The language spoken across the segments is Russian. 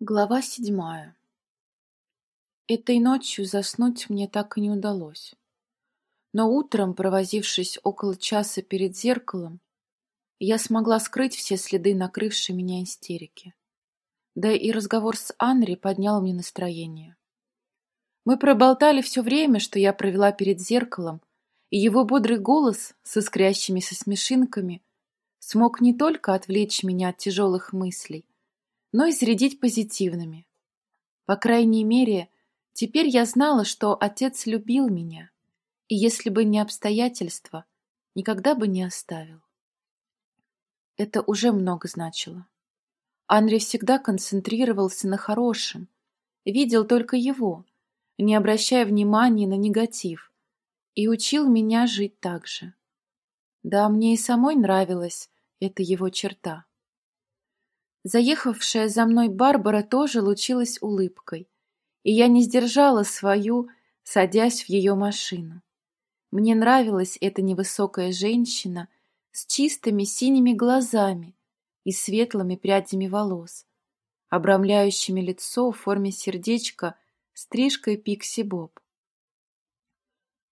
Глава седьмая Этой ночью заснуть мне так и не удалось. Но утром, провозившись около часа перед зеркалом, я смогла скрыть все следы накрывшей меня истерики. Да и разговор с Анри поднял мне настроение. Мы проболтали все время, что я провела перед зеркалом, и его бодрый голос с искрящимися смешинками смог не только отвлечь меня от тяжелых мыслей, но и зарядить позитивными. По крайней мере, теперь я знала, что отец любил меня, и если бы не обстоятельства, никогда бы не оставил. Это уже много значило. Анри всегда концентрировался на хорошем, видел только его, не обращая внимания на негатив, и учил меня жить так же. Да, мне и самой нравилась эта его черта. Заехавшая за мной Барбара тоже лучилась улыбкой, и я не сдержала свою, садясь в ее машину. Мне нравилась эта невысокая женщина с чистыми синими глазами и светлыми прядями волос, обрамляющими лицо в форме сердечка стрижкой пикси-боб.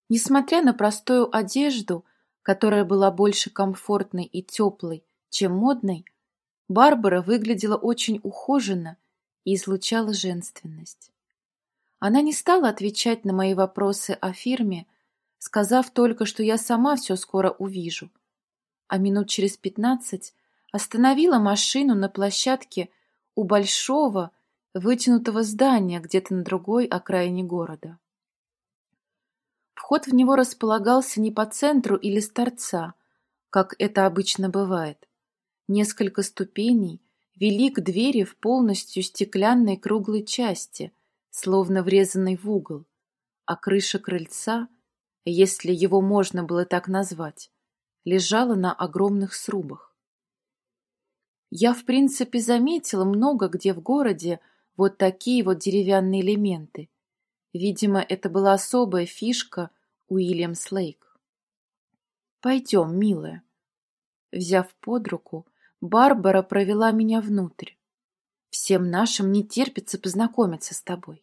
Несмотря на простую одежду, которая была больше комфортной и теплой, чем модной, Барбара выглядела очень ухоженно и излучала женственность. Она не стала отвечать на мои вопросы о фирме, сказав только, что я сама все скоро увижу. А минут через пятнадцать остановила машину на площадке у большого, вытянутого здания где-то на другой окраине города. Вход в него располагался не по центру или с торца, как это обычно бывает, Несколько ступеней вели к двери в полностью стеклянной круглой части, словно врезанной в угол, а крыша крыльца, если его можно было так назвать, лежала на огромных срубах. Я, в принципе, заметила много где в городе вот такие вот деревянные элементы. Видимо, это была особая фишка Уильямс Лейк. «Пойдем, милая». Взяв под руку, Барбара провела меня внутрь. Всем нашим не терпится познакомиться с тобой.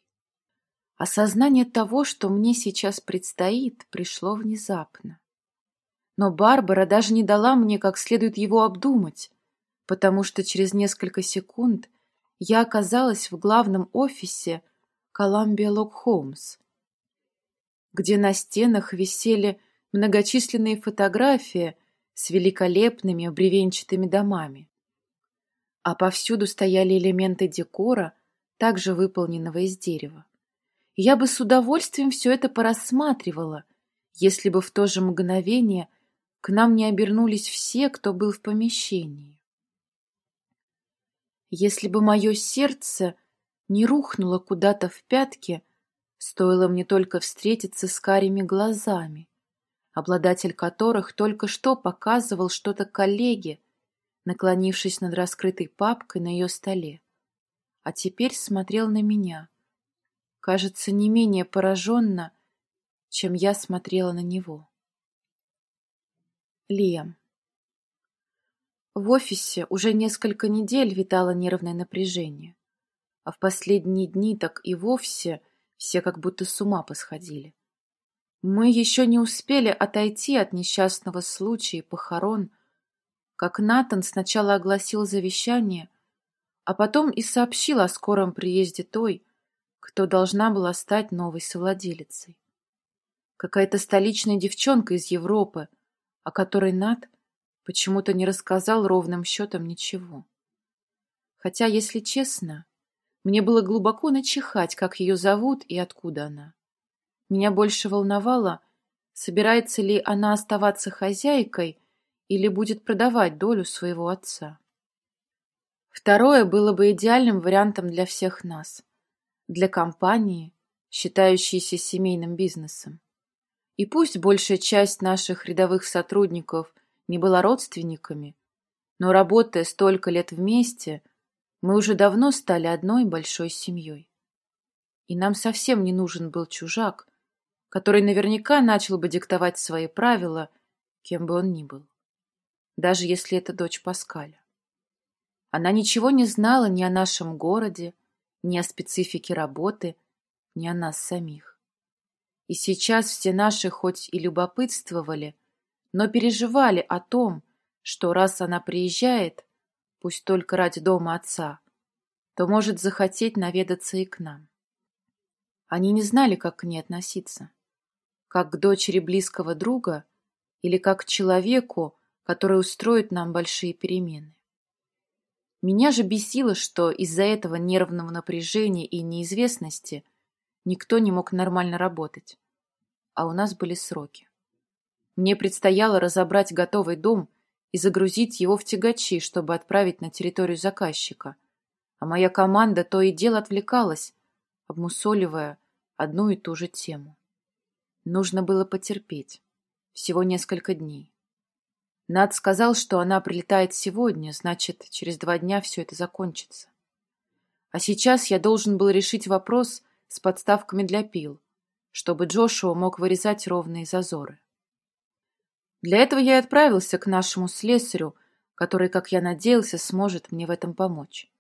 Осознание того, что мне сейчас предстоит, пришло внезапно. Но Барбара даже не дала мне как следует его обдумать, потому что через несколько секунд я оказалась в главном офисе Columbia Лок Холмс, где на стенах висели многочисленные фотографии с великолепными бревенчатыми домами. А повсюду стояли элементы декора, также выполненного из дерева. Я бы с удовольствием все это порассматривала, если бы в то же мгновение к нам не обернулись все, кто был в помещении. Если бы мое сердце не рухнуло куда-то в пятки, стоило мне только встретиться с карими глазами, обладатель которых только что показывал что-то коллеге, наклонившись над раскрытой папкой на ее столе. А теперь смотрел на меня. Кажется, не менее пораженно, чем я смотрела на него. Лиам. В офисе уже несколько недель витало нервное напряжение, а в последние дни так и вовсе все как будто с ума посходили. Мы еще не успели отойти от несчастного случая и похорон, как Натан сначала огласил завещание, а потом и сообщил о скором приезде той, кто должна была стать новой совладелицей. Какая-то столичная девчонка из Европы, о которой Нат почему-то не рассказал ровным счетом ничего. Хотя, если честно, мне было глубоко начихать, как ее зовут и откуда она. Меня больше волновало, собирается ли она оставаться хозяйкой или будет продавать долю своего отца. Второе было бы идеальным вариантом для всех нас, для компании, считающейся семейным бизнесом. И пусть большая часть наших рядовых сотрудников не была родственниками, но работая столько лет вместе, мы уже давно стали одной большой семьей. И нам совсем не нужен был чужак, который наверняка начал бы диктовать свои правила, кем бы он ни был. Даже если это дочь Паскаля. Она ничего не знала ни о нашем городе, ни о специфике работы, ни о нас самих. И сейчас все наши хоть и любопытствовали, но переживали о том, что раз она приезжает, пусть только ради дома отца, то может захотеть наведаться и к нам. Они не знали, как к ней относиться. Как к дочери близкого друга или как к человеку, который устроит нам большие перемены. Меня же бесило, что из-за этого нервного напряжения и неизвестности никто не мог нормально работать. А у нас были сроки. Мне предстояло разобрать готовый дом и загрузить его в тягачи, чтобы отправить на территорию заказчика. А моя команда то и дело отвлекалась, обмусоливая одну и ту же тему. Нужно было потерпеть. Всего несколько дней. Над сказал, что она прилетает сегодня, значит, через два дня все это закончится. А сейчас я должен был решить вопрос с подставками для пил, чтобы Джошуа мог вырезать ровные зазоры. Для этого я и отправился к нашему слесарю, который, как я надеялся, сможет мне в этом помочь.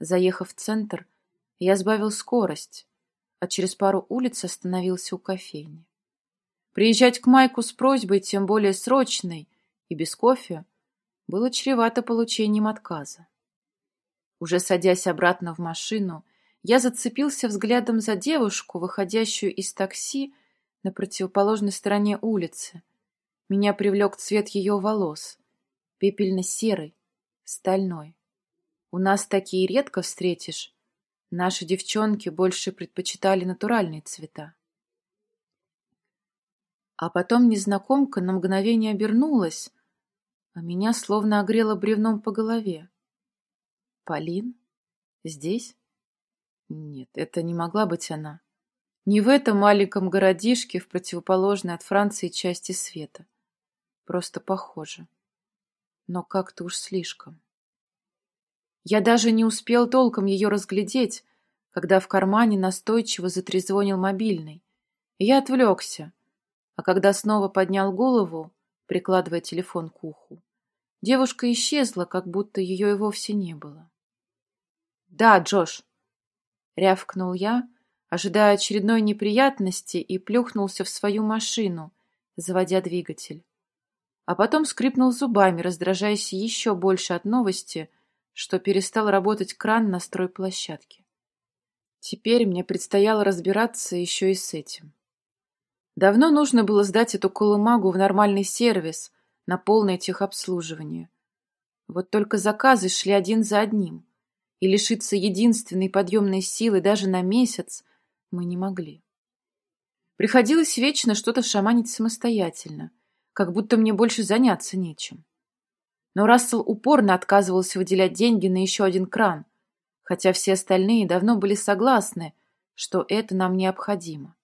Заехав в центр, я сбавил скорость, а через пару улиц остановился у кофейни. Приезжать к Майку с просьбой, тем более срочной, и без кофе, было чревато получением отказа. Уже садясь обратно в машину, я зацепился взглядом за девушку, выходящую из такси на противоположной стороне улицы, меня привлек цвет ее волос. Пепельно-серый, стальной. У нас такие редко встретишь. Наши девчонки больше предпочитали натуральные цвета. А потом незнакомка на мгновение обернулась, а меня словно огрела бревном по голове. Полин? Здесь? Нет, это не могла быть она. Не в этом маленьком городишке в противоположной от Франции части света. Просто похоже. Но как-то уж слишком. Я даже не успел толком ее разглядеть, когда в кармане настойчиво затрезвонил мобильный. И я отвлекся, а когда снова поднял голову, прикладывая телефон к уху, девушка исчезла, как будто ее и вовсе не было. «Да, Джош!» — рявкнул я, ожидая очередной неприятности, и плюхнулся в свою машину, заводя двигатель а потом скрипнул зубами, раздражаясь еще больше от новости, что перестал работать кран на стройплощадке. Теперь мне предстояло разбираться еще и с этим. Давно нужно было сдать эту колымагу в нормальный сервис, на полное техобслуживание. Вот только заказы шли один за одним, и лишиться единственной подъемной силы даже на месяц мы не могли. Приходилось вечно что-то шаманить самостоятельно, как будто мне больше заняться нечем. Но Рассел упорно отказывался выделять деньги на еще один кран, хотя все остальные давно были согласны, что это нам необходимо.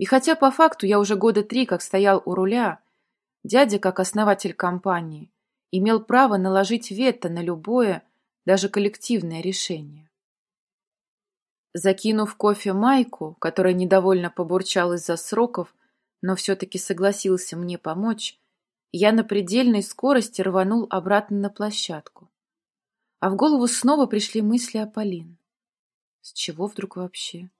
И хотя по факту я уже года три как стоял у руля, дядя, как основатель компании, имел право наложить вето на любое, даже коллективное решение. Закинув кофе Майку, которая недовольно побурчала из-за сроков, но все-таки согласился мне помочь, я на предельной скорости рванул обратно на площадку. А в голову снова пришли мысли о Полин. С чего вдруг вообще?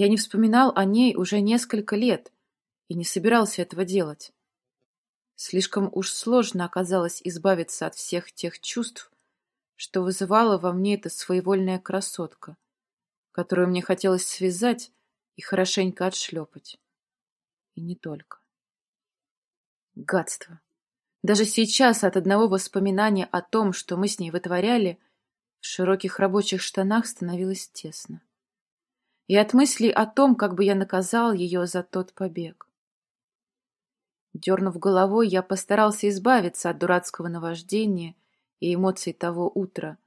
Я не вспоминал о ней уже несколько лет и не собирался этого делать. Слишком уж сложно оказалось избавиться от всех тех чувств, что вызывала во мне эта своевольная красотка, которую мне хотелось связать и хорошенько отшлепать. И не только. Гадство. Даже сейчас от одного воспоминания о том, что мы с ней вытворяли, в широких рабочих штанах становилось тесно. И от мыслей о том, как бы я наказал ее за тот побег. Дернув головой, я постарался избавиться от дурацкого наваждения и эмоций того утра,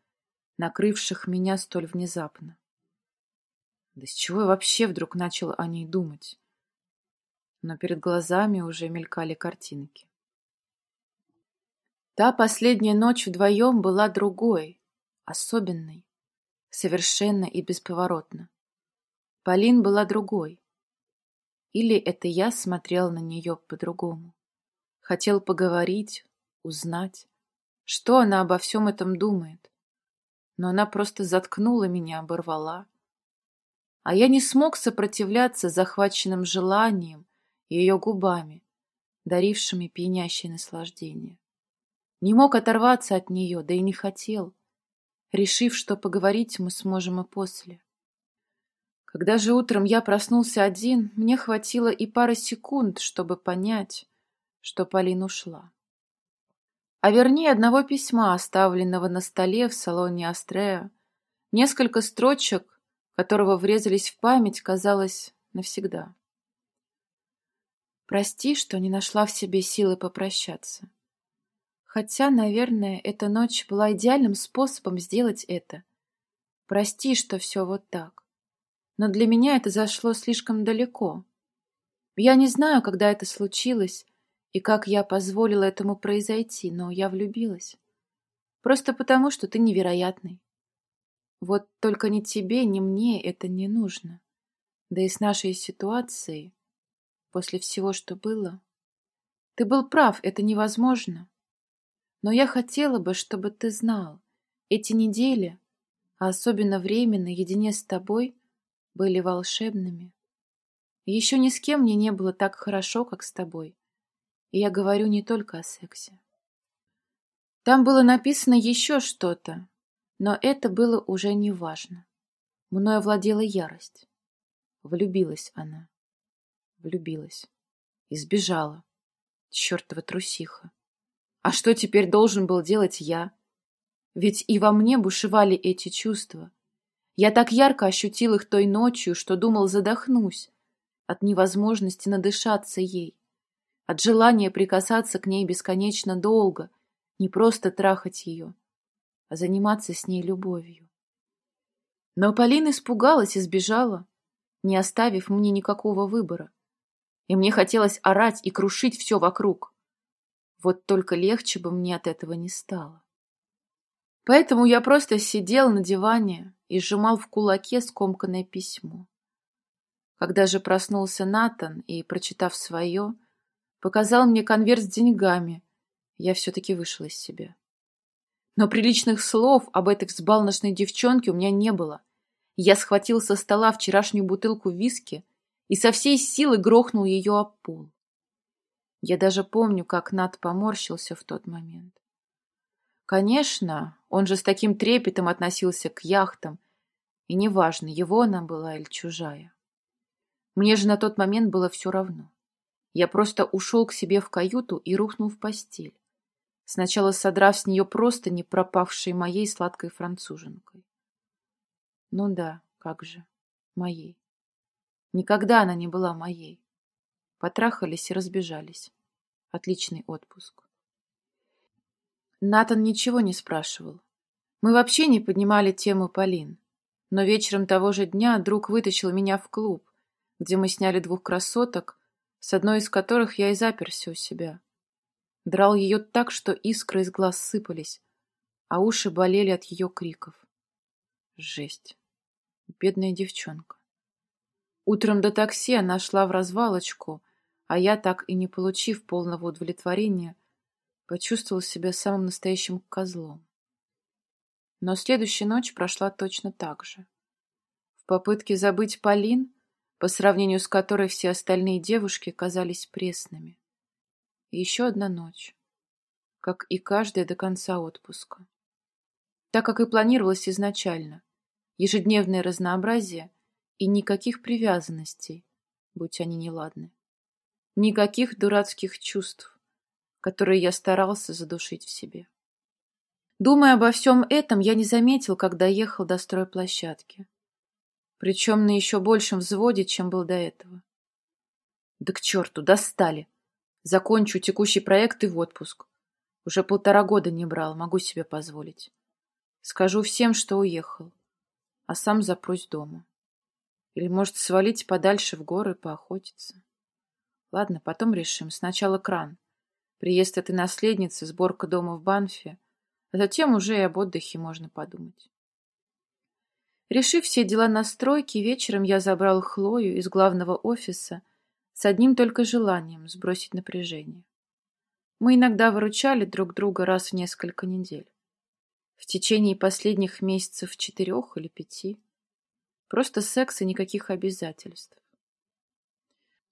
накрывших меня столь внезапно. Да с чего я вообще вдруг начал о ней думать? но перед глазами уже мелькали картинки. Та последняя ночь вдвоем была другой, особенной, совершенно и бесповоротно. Полин была другой. Или это я смотрел на нее по-другому. Хотел поговорить, узнать, что она обо всем этом думает. но она просто заткнула меня, оборвала. А я не смог сопротивляться захваченным желанием ее губами, дарившими пьянящее наслаждение. Не мог оторваться от нее, да и не хотел, решив, что поговорить мы сможем и после. Когда же утром я проснулся один, мне хватило и пары секунд, чтобы понять, что Полин ушла. А вернее одного письма, оставленного на столе в салоне Астрея, несколько строчек, которого врезались в память, казалось, навсегда. Прости, что не нашла в себе силы попрощаться. Хотя, наверное, эта ночь была идеальным способом сделать это. Прости, что все вот так. Но для меня это зашло слишком далеко. Я не знаю, когда это случилось и как я позволила этому произойти, но я влюбилась. Просто потому, что ты невероятный. Вот только ни тебе, ни мне это не нужно. Да и с нашей ситуацией после всего, что было. Ты был прав, это невозможно. Но я хотела бы, чтобы ты знал, эти недели, а особенно время наедине с тобой, были волшебными. Еще ни с кем мне не было так хорошо, как с тобой. И я говорю не только о сексе. Там было написано еще что-то, но это было уже не важно. Мною владела ярость. Влюбилась она влюбилась. И сбежала. Чертова трусиха. А что теперь должен был делать я? Ведь и во мне бушевали эти чувства. Я так ярко ощутил их той ночью, что думал задохнусь от невозможности надышаться ей, от желания прикасаться к ней бесконечно долго, не просто трахать ее, а заниматься с ней любовью. Но Полина испугалась и сбежала, не оставив мне никакого выбора и мне хотелось орать и крушить все вокруг. Вот только легче бы мне от этого не стало. Поэтому я просто сидел на диване и сжимал в кулаке скомканное письмо. Когда же проснулся Натан и, прочитав свое, показал мне конверт с деньгами, я все-таки вышел из себя. Но приличных слов об этой взбалношной девчонке у меня не было. Я схватил со стола вчерашнюю бутылку виски и со всей силы грохнул ее об пол. Я даже помню, как Над поморщился в тот момент. Конечно, он же с таким трепетом относился к яхтам, и неважно, его она была или чужая. Мне же на тот момент было все равно. Я просто ушел к себе в каюту и рухнул в постель, сначала содрав с нее просто не пропавшей моей сладкой француженкой. Ну да, как же, моей. Никогда она не была моей. Потрахались и разбежались. Отличный отпуск. Натан ничего не спрашивал. Мы вообще не поднимали тему Полин. Но вечером того же дня друг вытащил меня в клуб, где мы сняли двух красоток, с одной из которых я и заперся у себя. Драл ее так, что искры из глаз сыпались, а уши болели от ее криков. Жесть. Бедная девчонка. Утром до такси она шла в развалочку, а я, так и не получив полного удовлетворения, почувствовал себя самым настоящим козлом. Но следующая ночь прошла точно так же. В попытке забыть Полин, по сравнению с которой все остальные девушки казались пресными. И еще одна ночь, как и каждая до конца отпуска. Так как и планировалось изначально, ежедневное разнообразие — и никаких привязанностей, будь они неладны. Никаких дурацких чувств, которые я старался задушить в себе. Думая обо всем этом, я не заметил, как доехал до стройплощадки. Причем на еще большем взводе, чем был до этого. Да к черту, достали. Закончу текущий проект и в отпуск. Уже полтора года не брал, могу себе позволить. Скажу всем, что уехал, а сам запрусь дома. Или, может, свалить подальше в горы поохотиться. Ладно, потом решим. Сначала кран. Приезд этой наследницы, сборка дома в Банфе. А затем уже и об отдыхе можно подумать. Решив все дела на стройке, вечером я забрал Хлою из главного офиса с одним только желанием сбросить напряжение. Мы иногда выручали друг друга раз в несколько недель. В течение последних месяцев четырех или пяти. Просто секс и никаких обязательств.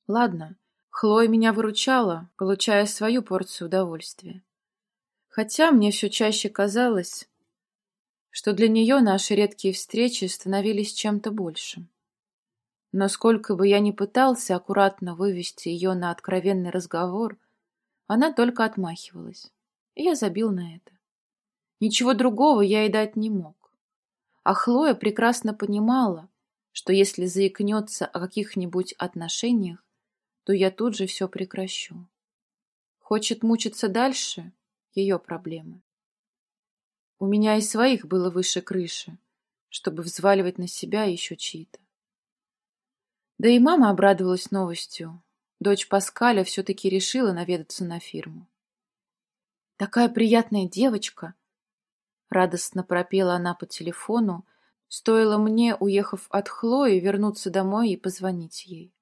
Ладно, Хлоя меня выручала, получая свою порцию удовольствия. Хотя мне все чаще казалось, что для нее наши редкие встречи становились чем-то большим. Но сколько бы я ни пытался аккуратно вывести ее на откровенный разговор, она только отмахивалась, и я забил на это. Ничего другого я и дать не мог. А Хлоя прекрасно понимала, что если заикнется о каких-нибудь отношениях, то я тут же все прекращу. Хочет мучиться дальше — ее проблемы. У меня и своих было выше крыши, чтобы взваливать на себя еще чьи-то. Да и мама обрадовалась новостью. Дочь Паскаля все-таки решила наведаться на фирму. «Такая приятная девочка!» Радостно пропела она по телефону, стоило мне, уехав от Хлои, вернуться домой и позвонить ей.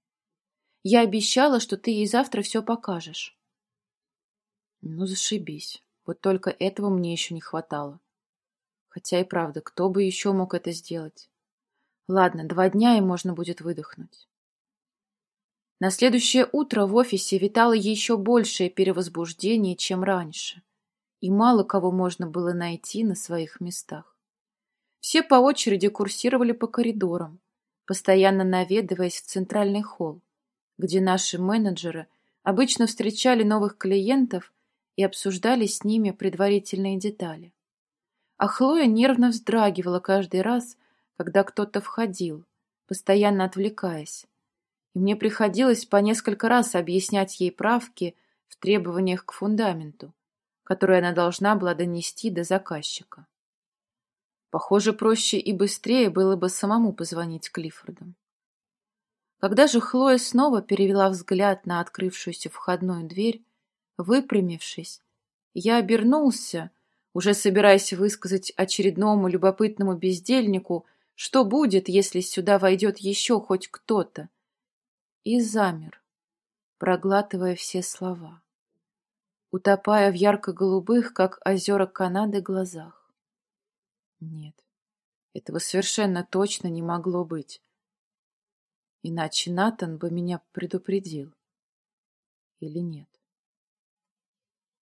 «Я обещала, что ты ей завтра все покажешь». Ну, зашибись. Вот только этого мне еще не хватало. Хотя и правда, кто бы еще мог это сделать? Ладно, два дня и можно будет выдохнуть. На следующее утро в офисе витало еще большее перевозбуждение, чем раньше, и мало кого можно было найти на своих местах. Все по очереди курсировали по коридорам, постоянно наведываясь в центральный холл, где наши менеджеры обычно встречали новых клиентов и обсуждали с ними предварительные детали. А Хлоя нервно вздрагивала каждый раз, когда кто-то входил, постоянно отвлекаясь. И мне приходилось по несколько раз объяснять ей правки в требованиях к фундаменту, которые она должна была донести до заказчика. Похоже, проще и быстрее было бы самому позвонить Клиффордам. Когда же Хлоя снова перевела взгляд на открывшуюся входную дверь, выпрямившись, я обернулся, уже собираясь высказать очередному любопытному бездельнику, что будет, если сюда войдет еще хоть кто-то, и замер, проглатывая все слова, утопая в ярко-голубых, как озера Канады, глазах. Нет, этого совершенно точно не могло быть. Иначе Натан бы меня предупредил. Или нет?